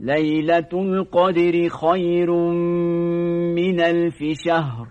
ليلة القدر خير من ألف شهر.